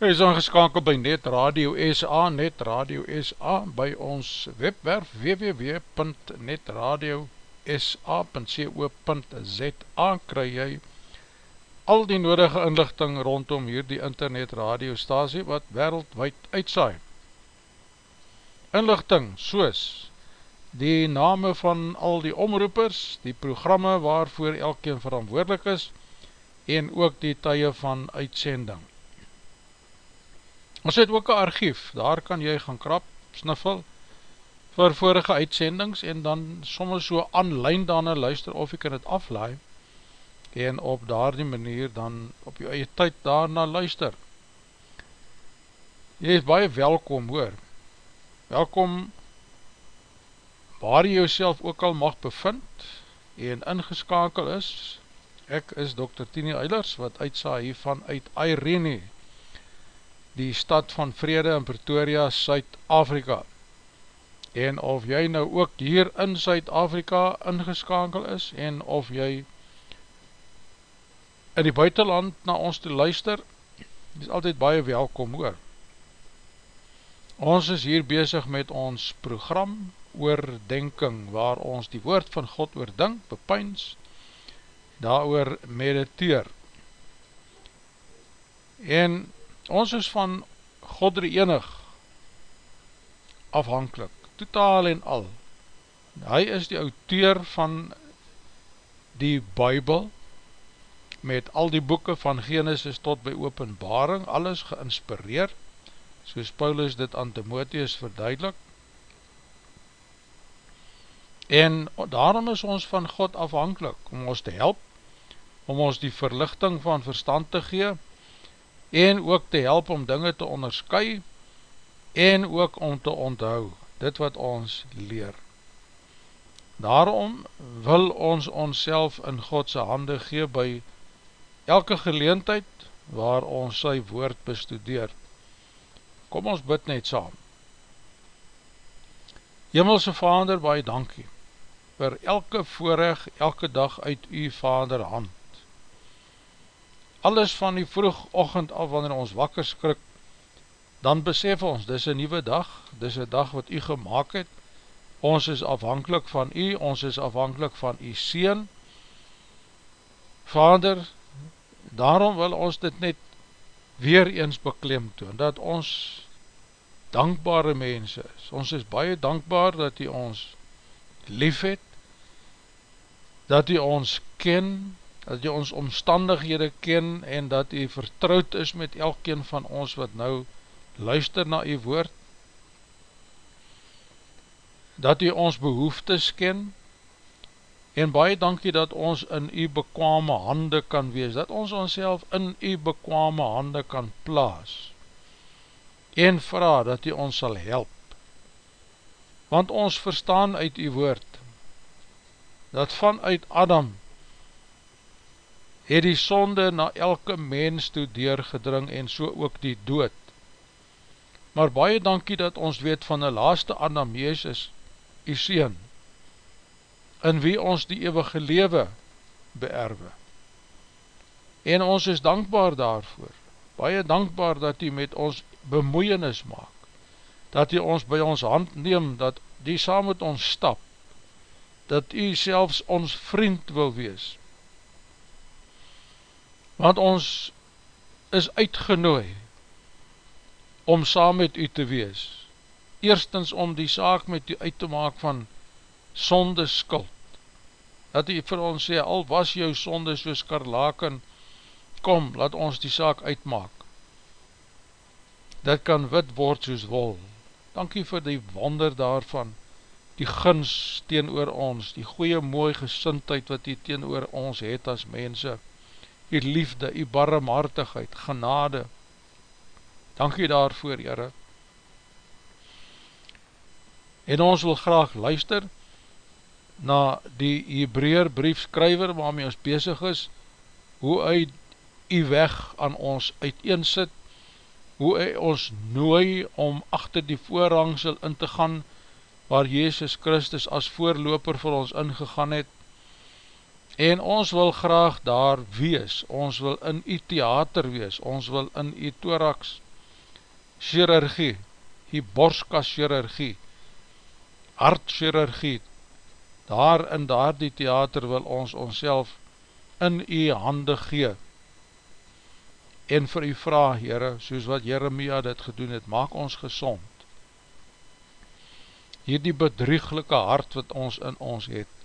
Hy is aangeskakeld by Net Radio SA, Net Radio SA, by ons webwerf www.netradiosa.co.za kry jy al die nodige inlichting rondom hierdie internet radiostasie wat wereldwijd uitsaai. Inlichting soos die name van al die omroepers, die programme waarvoor elkeen verantwoordelik is en ook die tye van uitsending. Ons het ook een archief, daar kan jy gaan krap, sniffel, vir vorige uitsendings en dan soms so online daarna luister of jy kan het aflaai en op daar die manier dan op jou eie tyd daarna luister. Jy is baie welkom hoor, welkom waar jy jouself ook al mag bevind en ingeskakel is, ek is Dr. Tini Eilers wat uitsa hiervan uit Irene, die stad van Vrede in Pretoria, Suid-Afrika. En of jy nou ook hier in Suid-Afrika ingeskakel is en of jy in die buitenland na ons te luister, is altyd baie welkom hoor. Ons is hier bezig met ons program oordenking, waar ons die woord van God oordink, bepyns, daar mediteer. En ons is van God die enig afhankelijk, totaal en al. Hy is die auteur van die Bijbel, met al die boeken van Genesis tot by openbaring, alles geïnspireerd, soos Paulus dit aan Timotheus verduidelik. En daarom is ons van God afhankelijk om ons te help, om ons die verlichting van verstand te gee, en ook te help om dinge te onderskui, en ook om te onthou, dit wat ons leer. Daarom wil ons ons in Godse hande gee by elke geleentheid waar ons sy woord bestudeer. Kom ons bid net saam. Hemelse Vader, baie dankie vir elke voorrecht, elke dag uit u Vader hand. Alles van die vroeg ochend af, wanneer ons wakker skrik, dan besef ons, dis een nieuwe dag, dis een dag wat u gemaakt het, ons is afhankelijk van u, ons is afhankelijk van u Seen. Vader, daarom wil ons dit net weer eens beklem toon, dat ons dankbare mense is. Ons is baie dankbaar dat hy ons lief het, dat hy ons ken, dat hy ons omstandighede ken en dat hy vertrouwd is met elkeen van ons wat nou luister na hy woord, dat hy ons behoeftes ken, En baie dankie dat ons in u bekwame hande kan wees, dat ons ons in u bekwame hande kan plaas. En vraag dat u ons sal help. Want ons verstaan uit u woord, dat vanuit Adam het die sonde na elke mens toe deurgedring en so ook die dood. Maar baie dankie dat ons weet van die laaste Adam, Jezus, die Seen, in wie ons die eeuwige lewe beerwe. En ons is dankbaar daarvoor, baie dankbaar dat hy met ons bemoeienis maak, dat hy ons by ons hand neem, dat die saam met ons stap, dat hy selfs ons vriend wil wees. Want ons is uitgenooi om saam met u te wees, eerstens om die saak met u uit te maak van sonde skuld. Dat hy vir ons sê, al was jou sonde soos karlaken, kom, laat ons die saak uitmaak. Dit kan wit word soos wol. Dankie vir die wonder daarvan, die gins teen oor ons, die goeie mooi gesintheid wat hy teen oor ons het as mense, die liefde, die barmhartigheid, genade. Dankie daarvoor, Heere. En ons wil graag luister, na die Hebreer briefskryver waarmee ons bezig is, hoe hy die weg aan ons uiteensit, hoe hy ons nooi om achter die voorhangsel in te gaan, waar Jezus Christus as voorloper vir ons ingegaan het, en ons wil graag daar wees, ons wil in die theater wees, ons wil in die thorax chirurgie, die borskas chirurgie, hartchirurgie, daar in daar die theater wil ons ons in u hande gee en vir u vraag, Heere, soos wat Jeremia dit gedoen het, maak ons gezond. Hier die bedrieglike hart wat ons in ons het,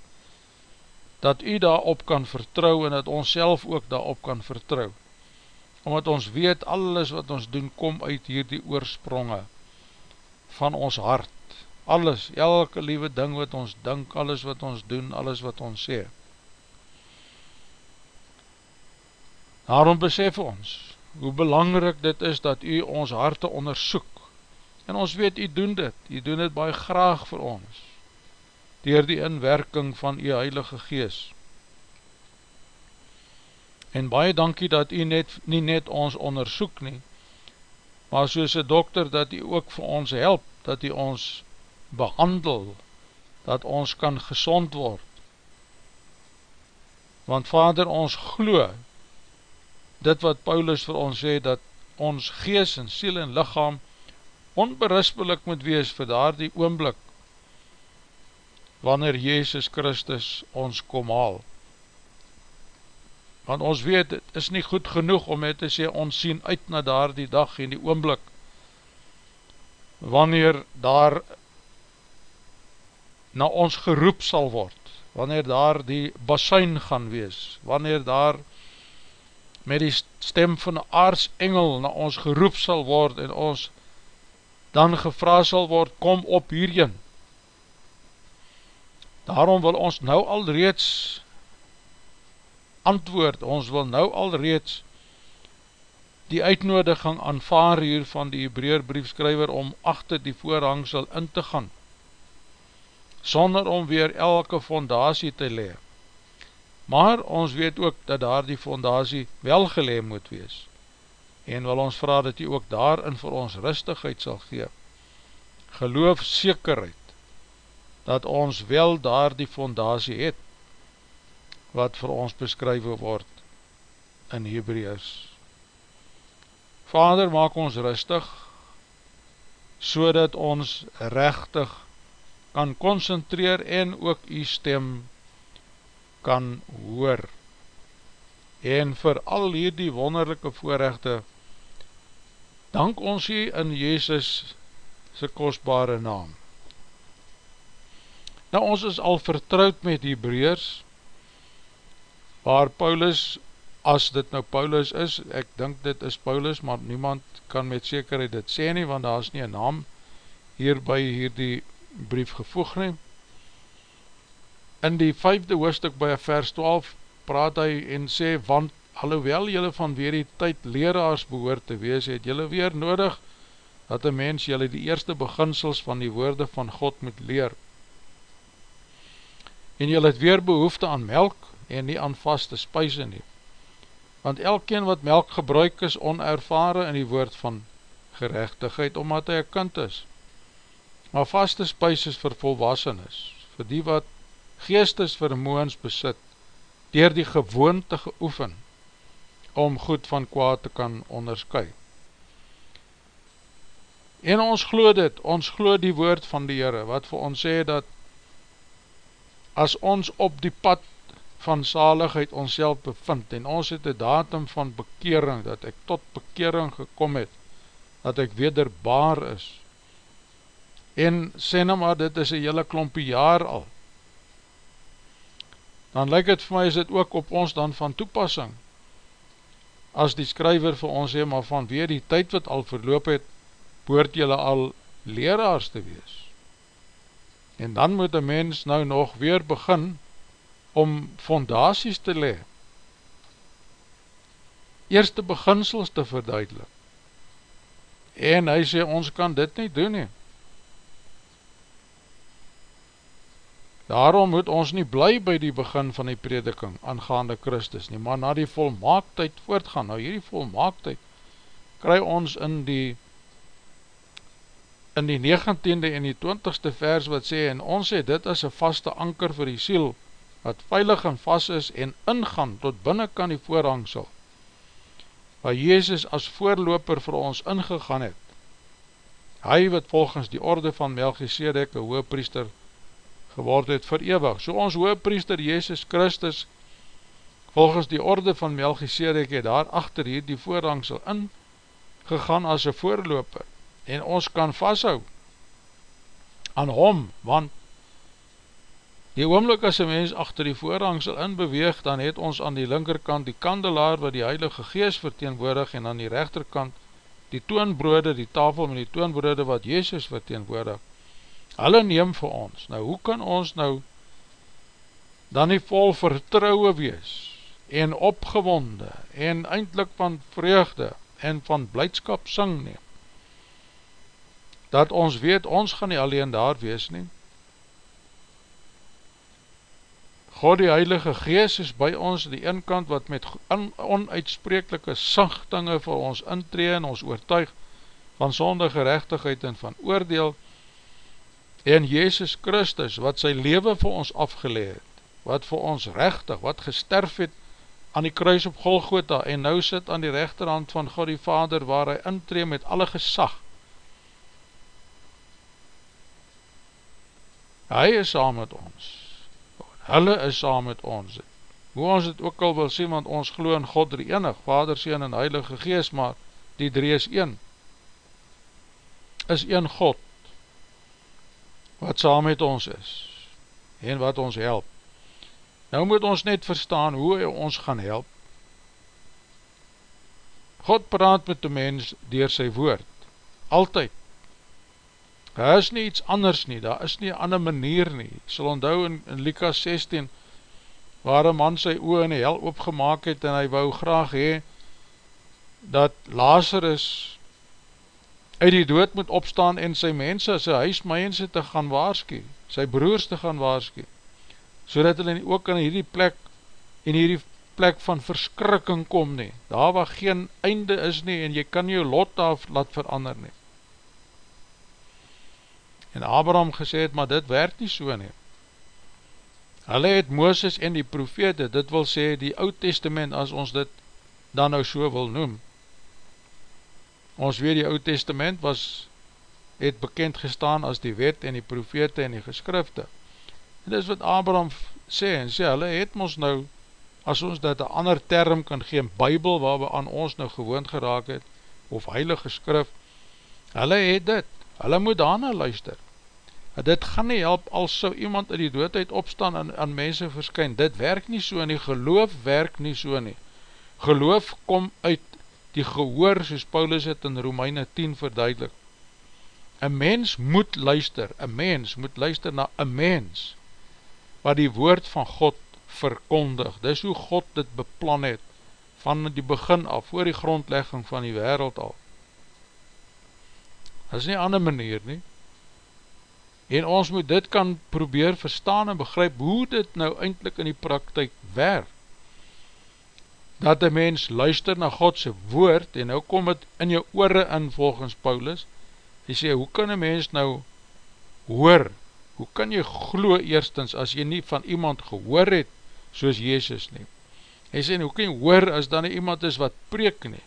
dat u daarop kan vertrouw en dat ons self ook daarop kan vertrouw, omdat ons weet alles wat ons doen kom uit hier die oorspronge van ons hart, alles, elke liewe ding wat ons dink, alles wat ons doen, alles wat ons sê. Daarom besef ons, hoe belangrik dit is dat u ons harte ondersoek, en ons weet u doen dit, u doen dit baie graag vir ons, dier die inwerking van die Heilige Gees. En baie dankie dat u net, nie net ons onderzoek nie, maar soos een dokter dat u ook vir ons help, dat u ons behandel, dat ons kan gezond word. Want Vader, ons glo, dit wat Paulus vir ons sê, dat ons gees en siel en lichaam onberispelik moet wees vir daar die oomblik, wanneer Jezus Christus ons kom haal. Want ons weet, het is nie goed genoeg om het te sê, ons sien uit na daar die dag en die oomblik, wanneer daar na ons geroep sal word, wanneer daar die basuin gaan wees, wanneer daar met die stem van die aardsengel na ons geroep sal word en ons dan gevra sal word, kom op hierheen. Daarom wil ons nou al reeds antwoord, ons wil nou al reeds die uitnodiging aanvaar hier van die Hebraer briefskryver om achter die voorhangsel in te gaan, sonder om weer elke fondatie te lewe maar ons weet ook dat daar die fondatie wel geleem moet wees, en wil ons vraag dat hy ook daarin vir ons rustigheid sal gee, geloof sekerheid, dat ons wel daar die fondatie het, wat vir ons beskryf word in Hebreus. Vader, maak ons rustig, so dat ons rechtig kan concentreer en ook die stem kan hoor en vir al hierdie wonderlijke voorrechte dank ons hier in Jezus sy kostbare naam nou ons is al vertrouwd met die breers waar Paulus as dit nou Paulus is ek dink dit is Paulus maar niemand kan met zekerheid dit sê nie want daar is nie een naam hier by hierdie brief gevoeg neem in die vijfde hoofdstuk by vers 12 praat hy en sê, want alhoewel jylle van weer die tyd leraars behoor te wees, het jylle weer nodig dat een mens jylle die eerste beginsels van die woorde van God moet leer. En jylle het weer behoefte aan melk en nie aan vaste spuise nie. Want elkeen wat melk gebruik is onervare in die woord van gerechtigheid, omdat hy een kind is. Maar vaste spuise is vir volwassen is, vir die wat geestesvermoens besit, dier die gewoonte geoefen, om goed van kwaad te kan onderskui. En ons glo dit, ons glo die woord van die Heere, wat vir ons sê dat, as ons op die pad van zaligheid ons bevind, en ons het die datum van bekering, dat ek tot bekering gekom het, dat ek wederbaar is, en sê nou maar, dit is een hele klompie jaar al, dan lyk het vir my is dit ook op ons dan van toepassing. As die skryver vir ons sê, maar van weer die tyd wat al verloop het, boort jylle al leraars te wees. En dan moet een mens nou nog weer begin om fondaties te le. Eerste beginsels te verduidelik. En hy sê, ons kan dit nie doen nie. Daarom moet ons nie bly by die begin van die prediking aangaande Christus nie, maar na die volmaaktheid voortgaan. Nou hierdie volmaaktheid kry ons in die in die 19e en die 20ste vers wat sê, en ons sê dit is een vaste anker vir die siel, wat veilig en vast is en ingaan tot binnen kan die voorhangsel, waar Jezus as voorloper vir ons ingegaan het. Hy wat volgens die orde van Melchizedek, een hoogpriester, geword het vir ewig. So ons hoogpriester Jezus Christus, volgens die orde van Melchizedek, het daar achter hier die voorhangsel in, gegaan as een voorloper, en ons kan vasthou aan hom, want die oomlik as een mens achter die voorhangsel in beweeg, dan het ons aan die linkerkant die kandelaar wat die heilige geest verteenwoordig, en aan die rechterkant die toonbrode, die tafel met die toonbrode wat Jezus verteenwoordig, hulle neem vir ons, nou hoe kan ons nou dan nie vol vertrouwe wees, en opgewonde, en eindelijk van vreugde, en van blijdskap sing neem, dat ons weet, ons gaan nie alleen daar wees neem, God die Heilige Gees is by ons die een kant wat met onuitsprekelike sigtinge vir ons intree en ons oortuig van sondige rechtigheid en van oordeel en Jezus Christus wat sy leven vir ons afgeleid wat vir ons rechtig, wat gesterf het aan die kruis op Golgotha en nou sit aan die rechterhand van God die Vader waar hy intree met alle gesag. Hy is saam met ons. Hulle is saam met ons. Hoe ons het ook al wil sê, want ons glo in God drie enig, Vader, Seen en Heilige Gees, maar die drie is een is een God wat saam met ons is en wat ons help. Nou moet ons net verstaan hoe hy ons gaan help. God praat met die mens dier sy woord, altyd. Daar is nie iets anders nie, daar is nie ander manier nie. Sal onthou in, in Likas 16, waar een man sy oor in die hel opgemaak het en hy wou graag hee, dat Lazarus uit die dood moet opstaan en sy mense, sy huismense te gaan waarskie, sy broers te gaan waarskie, so dat hulle ook in hierdie plek, in hierdie plek van verskrikking kom nie, daar waar geen einde is nie, en jy kan jou lot daar laat verander nie. En Abraham gesê het, maar dit werk nie so nie. Hulle het Mooses en die profete, dit wil sê die oud testament, as ons dit dan nou so wil noem, Ons weet die oud testament was, het bekend gestaan as die wet en die profete en die geskrifte. En dis wat Abraham sê, en sê, hulle het ons nou, as ons dit een ander term kan gee, bybel waar we aan ons nou gewoond geraak het, of heilige skrif, hulle het dit, hulle moet daarna luister. Dit gaan nie help, als so iemand in die doodheid opstaan en aan mense verskyn, dit werk nie so nie, geloof werk nie so nie. Geloof kom uit die gehoor soos Paulus het in Romeine 10 verduidelik. Een mens moet luister, een mens moet luister na een mens, wat die woord van God verkondig. Dis hoe God dit beplan het, van die begin af, voor die grondlegging van die wereld al. Dit is nie ander manier nie. En ons moet dit kan probeer verstaan en begryp hoe dit nou eindelijk in die praktijk werk. Dat een mens luister na Godse woord, en nou kom het in jou oore in volgens Paulus, hy sê, hoe kan een mens nou hoor, hoe kan jy glo eerstens, as jy nie van iemand gehoor het, soos Jezus nie, hy sê, hoe kan jy hoor, as dan iemand is wat preek nie,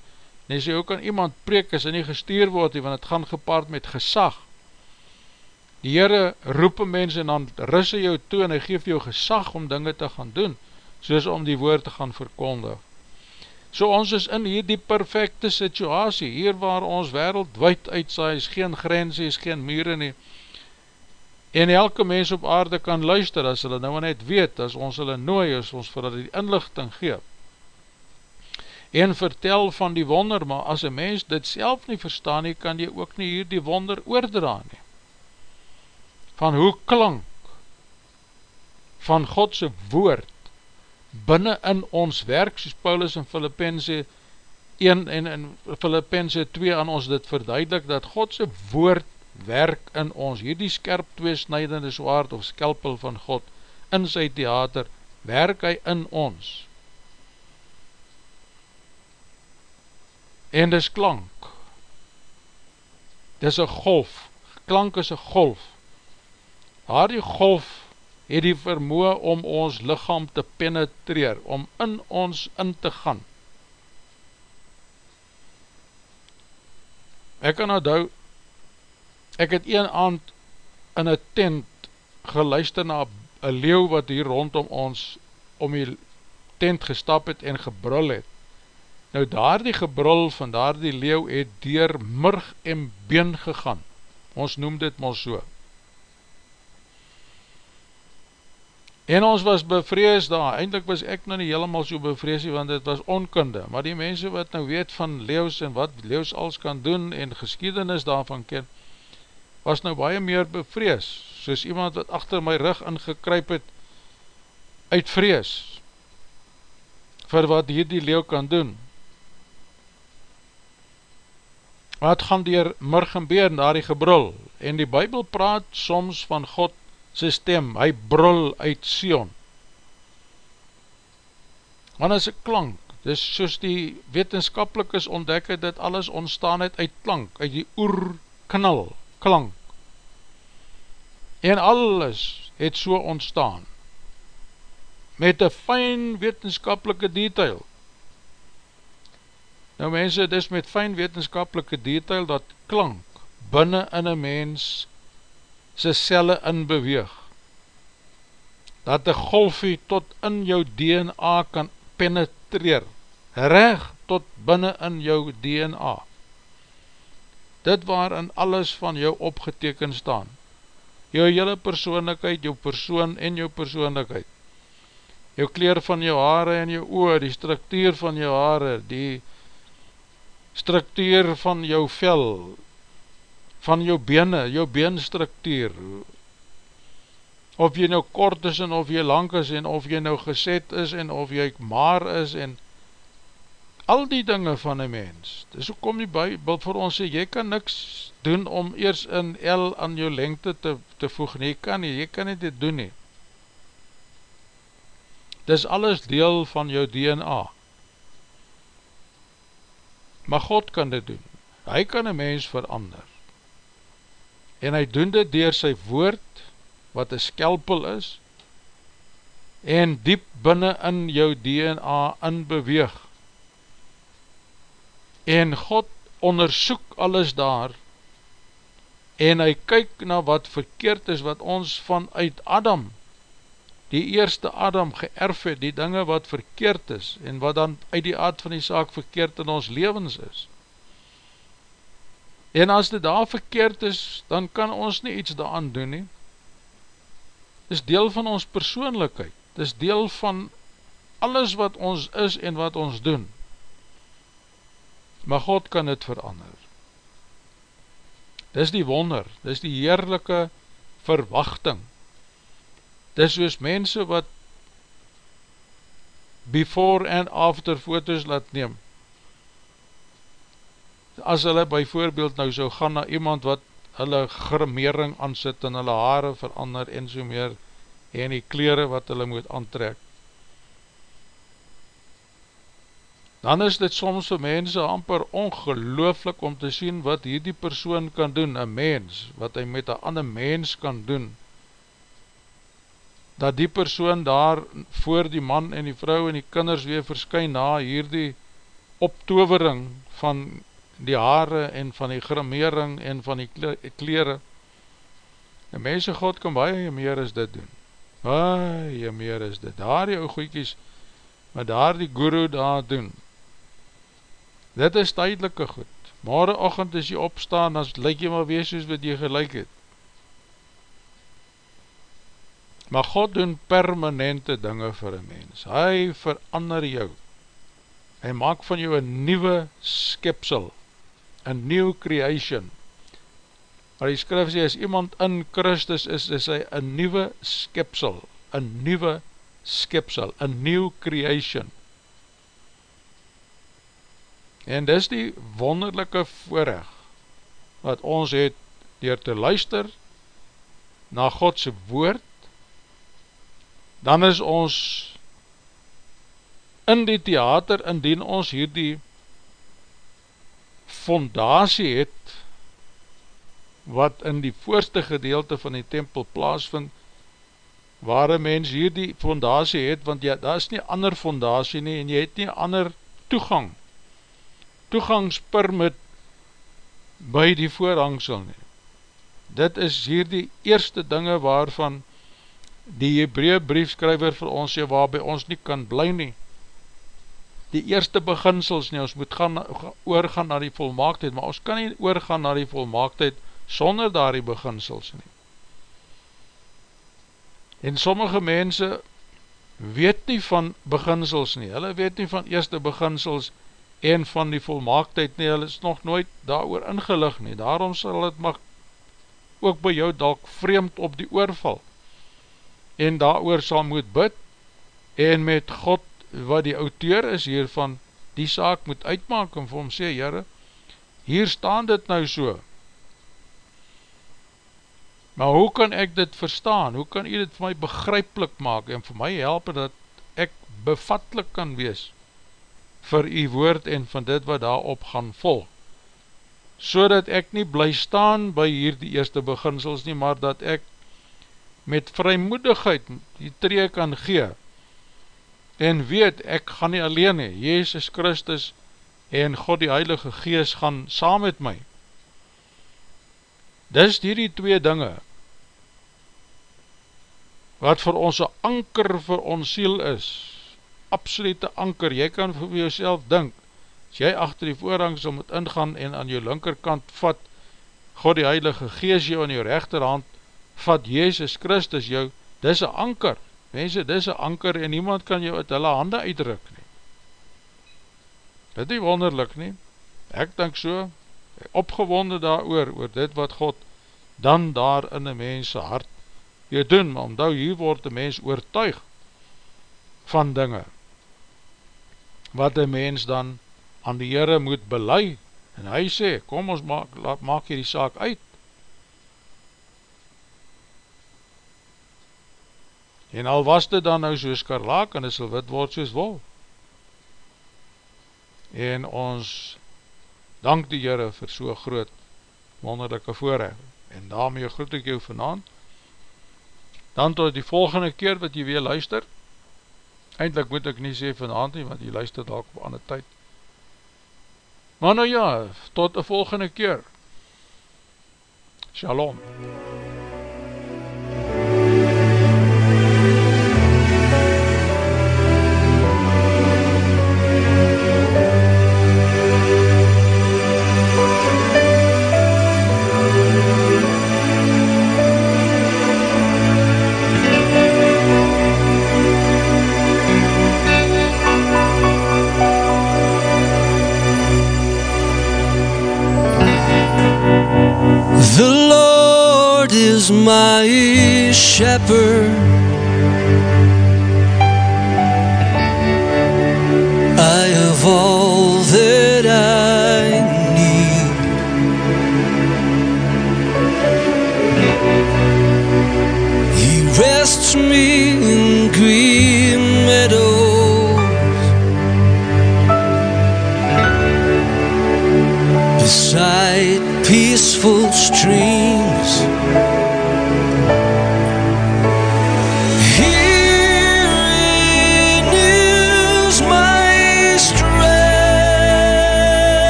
en hy sê, hoe kan iemand preek, as hy nie gestuur word, want het gaan gepaard met gesag, die Heere roep een mens, en dan risse jou toe, en hy geef jou gesag, om dinge te gaan doen, soos om die woord te gaan verkondig, So ons is in hier die perfecte situasie, hier waar ons wereldwijd uitsaai, is geen grens, is geen mure nie, en elke mens op aarde kan luister, as hulle nou net weet, as ons hulle nooi, as ons vir hulle die inlichting geef, en vertel van die wonder, maar as een mens dit self nie verstaan nie, kan jy ook nie hier die wonder oordra nie, van hoe klank, van Godse woord, binnen in ons werk, soos Paulus in Filippense 1 en in Filippense 2 aan ons dit verduidelik, dat Godse woord werk in ons, hierdie skerp tweesnijdende zwaard of skelpel van God in sy theater, werk hy in ons. En dis klank, dis een golf, klank is een golf, haar die golf het die vermoe om ons lichaam te penetreer, om in ons in te gaan. Ek kan nou ek het een aand in een tent geluister na een leeuw wat hier rondom ons om die tent gestap het en gebrul het. Nou daar die gebrul van daar die leeuw het dier murg en been gegaan. Ons noem dit maar so. En ons was bevrees daar, eindelijk was ek nou nie helemaal so bevrees nie, want het was onkunde, maar die mense wat nou weet van leeuws en wat leeuws als kan doen en geschiedenis daarvan ken, was nou baie meer bevrees, soos iemand wat achter my rug ingekryp het, uit vrees, vir wat hier die leeuw kan doen. Wat gaan dier murg en beer na die gebrul, en die bybel praat soms van God sy stem, hy brul uit Sion. Want is een klank, dis soos die wetenskapelikes ontdek het, dit alles ontstaan het uit klank, uit die oerknal, klank. En alles het so ontstaan, met een fijn wetenskapelike detail. Nou mense, dis met fijn wetenskapelike detail, dat klank binnen in een mens sy celle in beweeg. Dat die golfie tot in jou DNA kan penetreer, reg tot binnen in jou DNA. Dit waarin alles van jou opgeteken staan. Jou hele persoonlikheid, jou persoon en jou persoonlikheid. Jou kleur van jou haare en jou oor, die structuur van jou haare, die structuur van jou vel, van jou bene, jou beenstructuur, of jy nou kort is en of jy lang is en of jy nou geset is en of jy maar is en al die dinge van een mens. Dis ook kom die bybel vir ons sê, jy kan niks doen om eers in L aan jou lengte te, te voeg, nie, jy kan nie, jy kan nie dit doen nie. Dis alles deel van jou DNA. Maar God kan dit doen. Hy kan een mens verander. En hy doen dit door sy woord, wat een skelpel is, en diep binnen in jou DNA in beweeg. En God onderzoek alles daar, en hy kyk na wat verkeerd is, wat ons vanuit Adam, die eerste Adam geërf het, die dinge wat verkeerd is, en wat dan uit die aard van die saak verkeerd in ons levens is. En as dit daar verkeerd is, dan kan ons nie iets daaraan doen nie. Dit is deel van ons persoonlikheid, dit is deel van alles wat ons is en wat ons doen. Maar God kan dit verander. Dit is die wonder, dit is die heerlijke verwachting, Dis soos mense wat before and after foto's laat neem. As hulle by voorbeeld nou so gaan na iemand wat hulle grimering aansit en hulle haare verander en so meer en die kleren wat hulle moet aantrek. Dan is dit soms vir mense amper ongelooflik om te sien wat hierdie persoon kan doen, een mens, wat hy met een ander mens kan doen, dat die persoon daar voor die man en die vrou en die kinders weer verskyn na hierdie optovering van die haare en van die grimering en van die kleren. En mense God kan baie meer as dit doen. Baie meer as dit. Daar die ou goeikies, maar daar die guru daar doen. Dit is tydelike goed. Morgen ochend as jy opstaan, as lyk jy maar wees soos wat jy gelijk het. Maar God doen permanente dinge vir een mens. Hy verander jou. Hy maak van jou een nieuwe skepsel, een new creation. Maar die skrif sê, as iemand in Christus is, is hy een nieuwe skepsel, een nieuwe skepsel, een new creation. En dis die wonderlijke voorrecht, wat ons het, dier te luister, na Godse woord, dan is ons in die theater, indien ons hierdie fondatie het, wat in die voorste gedeelte van die tempel plaasvind, waar een mens hierdie fondatie het, want ja, daar is nie ander fondatie nie, en jy het nie ander toegang, toegangspermit by die voorhangsel nie. Dit is hierdie eerste dinge waarvan die Hebree briefskryver vir ons sê waarby ons nie kan bly nie. Die eerste beginsels nie, ons moet gaan, oorgaan na die volmaaktheid, maar ons kan nie oorgaan na die volmaaktheid sonder daar die beginsels nie. En sommige mense weet nie van beginsels nie, hulle weet nie van eerste beginsels en van die volmaaktheid nie, hulle is nog nooit daar oor ingelig nie, daarom sal het mag ook by jou dalk vreemd op die oorval. En daar oor sal moet bid, en met God, wat die auteur is hiervan, die saak moet uitmaak, en vir hom sê, jyre, hier staan dit nou so, maar hoe kan ek dit verstaan, hoe kan jy dit vir my begryplik maak, en vir my help dat ek bevatlik kan wees vir u woord en van dit wat daarop gaan volg, so dat ek nie bly staan by hier die eerste beginsels nie, maar dat ek met vrymoedigheid die tree kan gee, en weet, ek gaan nie alleen hee, Jezus Christus en God die Heilige Gees gaan saam met my. Dis die twee dinge, wat vir ons een anker vir ons siel is, absolute anker, jy kan vir jouself dink, as jy achter die voorhangsel moet ingaan en aan jou linkerkant vat, God die Heilige Gees jou aan jou rechterhand, vat Jezus Christus jou, dis een anker, mense, dis een anker en niemand kan jou uit hulle hande uitdruk nie. Dit is wonderlik nie, ek denk so, opgewonde daar oor, oor dit wat God dan daar in die mense hart jy doen, maar omdat hier word die mens oortuig van dinge, wat die mens dan aan die Heere moet belei, en hy sê, kom ons maak, laat, maak hier die saak uit, en al was dit dan nou soos karlaak, en dit sal wit word soos wol, en ons dank die Heere vir so groot wonderlijke voorrecht, en daarmee groet ek jou vanavond, dan tot die volgende keer wat jy weer luister, eindelijk moet ek nie sê vanavond nie, want jy luister dalk op ander tyd, maar nou ja, tot die volgende keer, Shalom. The my shepherd.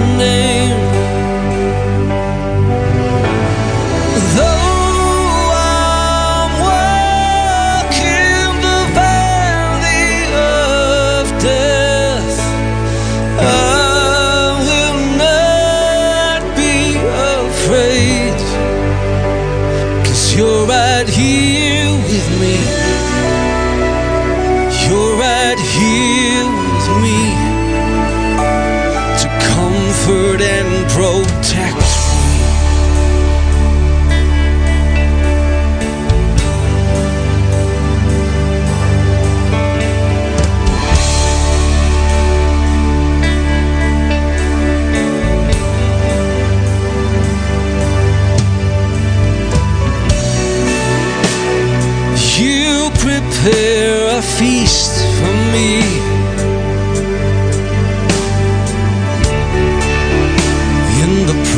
name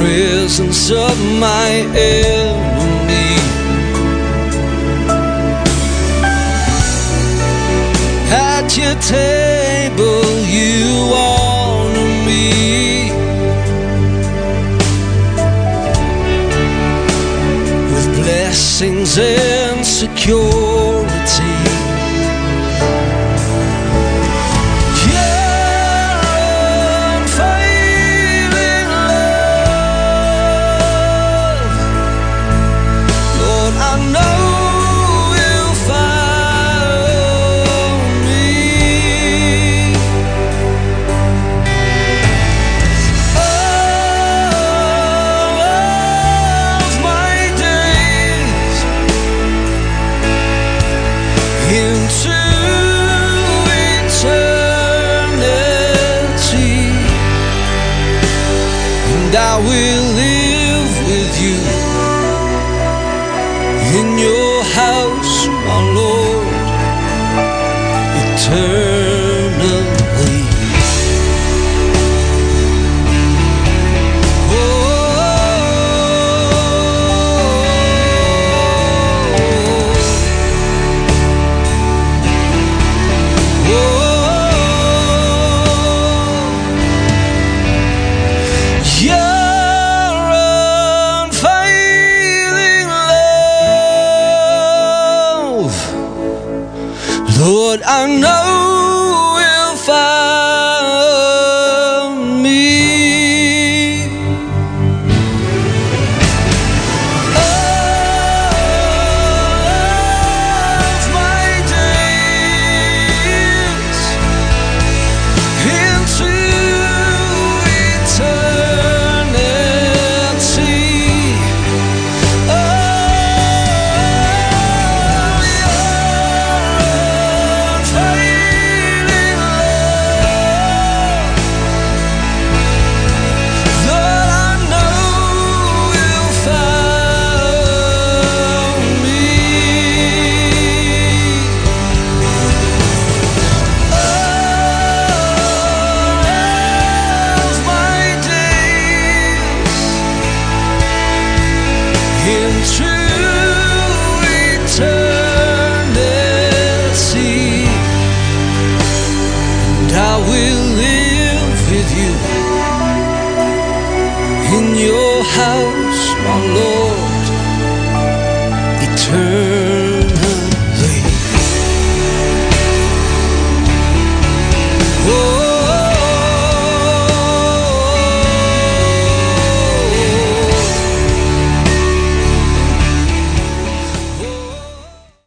presence of my enemy. At your table, you honor me. with blessings and security.